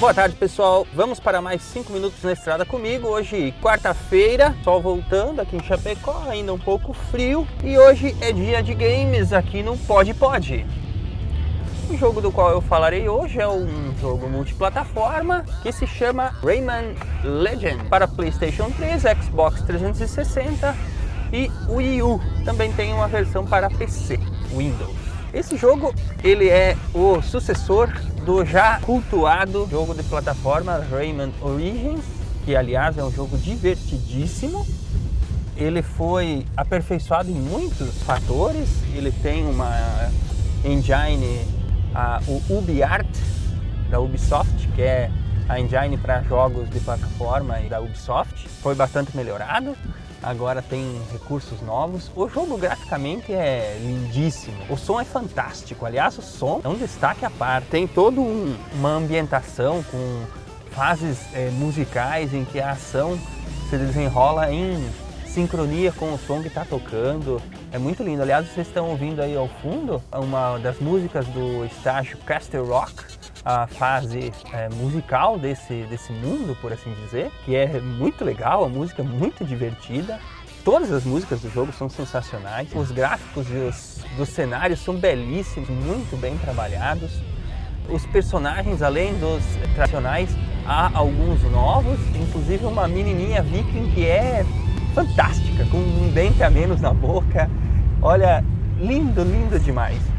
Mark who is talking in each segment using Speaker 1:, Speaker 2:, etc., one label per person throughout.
Speaker 1: Boa tarde, pessoal. Vamos para mais 5 minutos na estrada comigo. Hoje, quarta-feira, sol voltando aqui em Chapecó, ainda um pouco frio. E hoje é dia de games aqui no Pod Pod. O jogo do qual eu falarei hoje é um jogo multiplataforma que se chama Rayman Legend para PlayStation 3, Xbox 360 e Wii U. Também tem uma versão para PC, Windows. Esse jogo ele é o sucessor do já cultuado jogo de plataforma Rayman Origins, que aliás é um jogo divertidíssimo. Ele foi aperfeiçoado em muitos fatores. Ele tem uma engine, a, o UbiArt da Ubisoft, que é a engine para jogos de plataforma da Ubisoft. Foi bastante melhorado agora tem recursos novos. O jogo graficamente é lindíssimo. O som é fantástico. Aliás, o som é um destaque à parte. Tem toda um, uma ambientação com fases é, musicais em que a ação se desenrola em sincronia com o som que está tocando. É muito lindo. Aliás, vocês estão ouvindo aí ao fundo uma das músicas do estágio Castle Rock a fase é, musical desse, desse mundo, por assim dizer, que é muito legal, a música é muito divertida. Todas as músicas do jogo são sensacionais, os gráficos os, dos cenários são belíssimos, muito bem trabalhados. Os personagens, além dos tradicionais, há alguns novos, inclusive uma menininha viking que é fantástica, com um dente a menos na boca. Olha, lindo, lindo demais.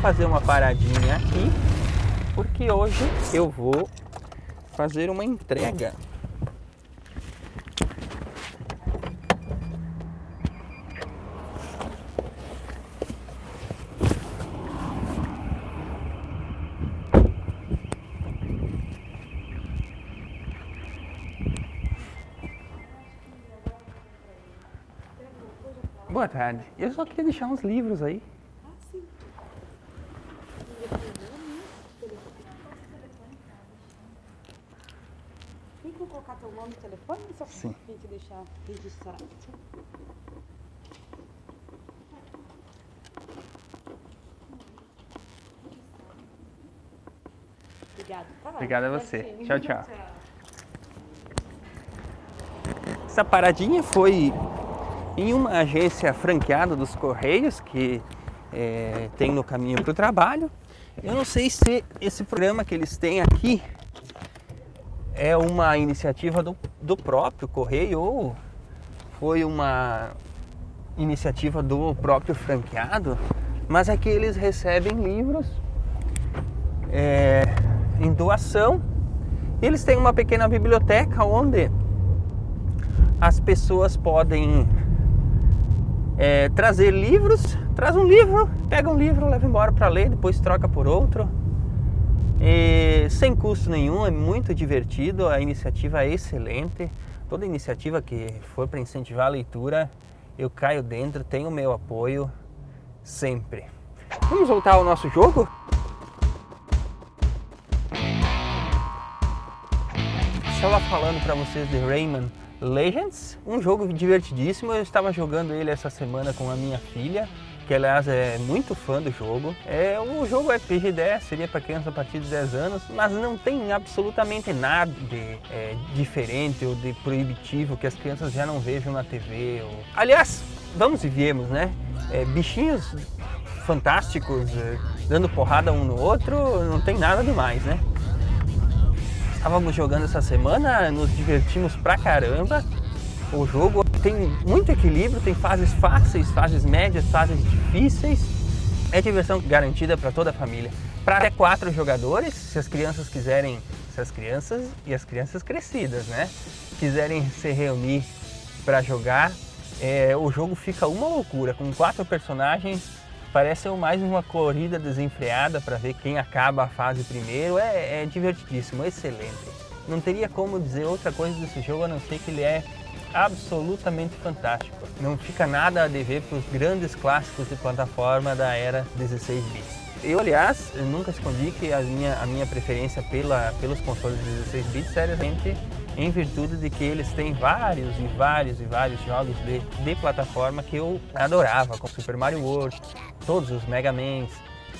Speaker 1: Fazer uma paradinha aqui, porque hoje eu vou fazer uma entrega. Boa tarde. Eu só queria deixar uns livros aí.
Speaker 2: Colocar teu nome e telefone ou só
Speaker 1: Sim.
Speaker 2: tem que deixar registrado? Obrigado, tá?
Speaker 1: Obrigado a você.
Speaker 2: Certinho.
Speaker 1: Tchau, tchau. Essa paradinha foi em uma agência franqueada dos Correios que é, tem no caminho para o trabalho. Eu não sei se esse programa que eles têm aqui é uma iniciativa do, do próprio Correio ou foi uma iniciativa do próprio franqueado, mas é que eles recebem livros é, em doação. Eles têm uma pequena biblioteca onde as pessoas podem é, trazer livros, traz um livro, pega um livro, leva embora para ler, depois troca por outro. E, sem custo nenhum, é muito divertido, a iniciativa é excelente. Toda iniciativa que for para incentivar a leitura, eu caio dentro, tenho o meu apoio sempre. Vamos voltar ao nosso jogo? Estava falando para vocês de Rayman Legends, um jogo divertidíssimo. Eu estava jogando ele essa semana com a minha filha que aliás é muito fã do jogo. É, o jogo é PG-10, seria para criança a partir de 10 anos, mas não tem absolutamente nada de é, diferente ou de proibitivo que as crianças já não vejam na TV. Ou... Aliás, vamos e viemos, né? É, bichinhos fantásticos, é, dando porrada um no outro, não tem nada demais, né? Estávamos jogando essa semana, nos divertimos pra caramba. O jogo tem muito equilíbrio, tem fases fáceis, fases médias, fases difíceis. É diversão garantida para toda a família. Para até quatro jogadores, se as crianças quiserem, se as crianças e as crianças crescidas, né, quiserem se reunir para jogar, é, o jogo fica uma loucura. Com quatro personagens, parece mais uma corrida desenfreada para ver quem acaba a fase primeiro. É, é divertidíssimo, excelente. Não teria como dizer outra coisa desse jogo a não ser que ele é absolutamente fantástico. Não fica nada a dever para os grandes clássicos de plataforma da era 16 bits. Eu, aliás, eu nunca escondi que a minha, a minha preferência pela, pelos consoles 16 bits era realmente em virtude de que eles têm vários e vários e vários jogos de, de plataforma que eu adorava, como Super Mario World, todos os Mega Mans,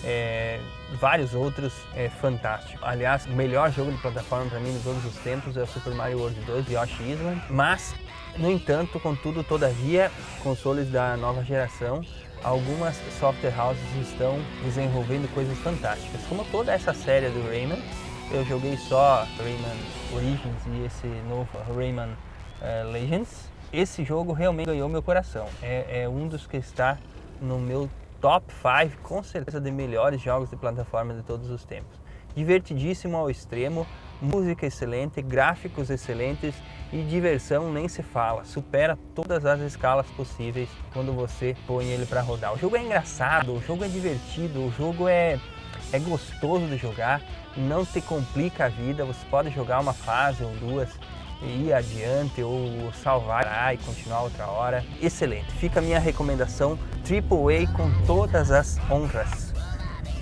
Speaker 1: é, vários outros é, fantásticos. Aliás, o melhor jogo de plataforma para mim de todos os tempos é o Super Mario World 2 Yoshi Island, mas, no entanto, contudo, todavia, consoles da nova geração algumas software houses estão desenvolvendo coisas fantásticas, como toda essa série do Rayman. Eu joguei só Rayman Origins e esse novo Rayman uh, Legends. Esse jogo realmente ganhou meu coração. É, é um dos que está no meu top 5, com certeza, de melhores jogos de plataforma de todos os tempos. Divertidíssimo ao extremo, música excelente, gráficos excelentes e diversão nem se fala. Supera todas as escalas possíveis quando você põe ele para rodar. O jogo é engraçado, o jogo é divertido, o jogo é, é gostoso de jogar, não te complica a vida. Você pode jogar uma fase ou duas ir adiante ou salvar e continuar outra hora. Excelente. Fica a minha recomendação AAA com todas as honras.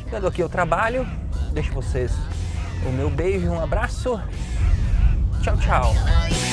Speaker 1: Chegando aqui ao trabalho, deixo vocês o meu beijo, um abraço. Tchau, tchau.